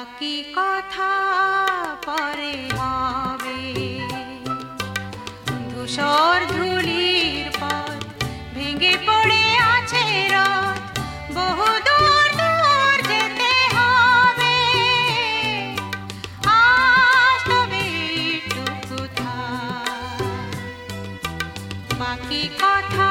বাকি কথা পরে হবে। ধূসর ধুলির পর ভেঙে পড়ে আছে রথ। বহু দূর দূর যেতে হবে। বাকি কথা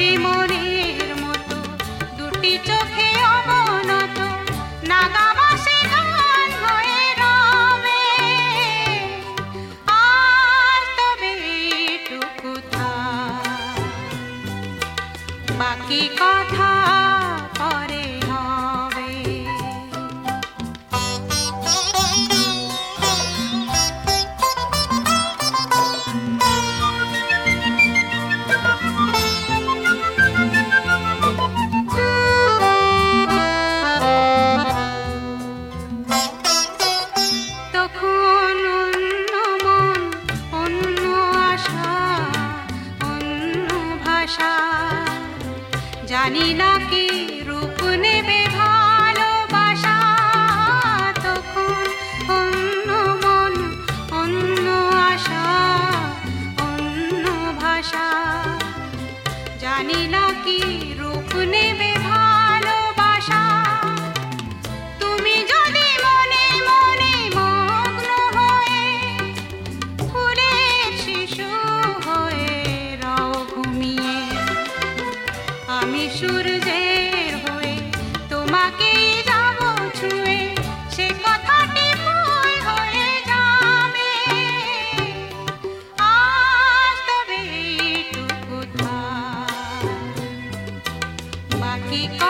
মরিমরির মতো দুটি চোখে অবনত নাগাবাসী তবে বাকি কথা नीला के रूप ने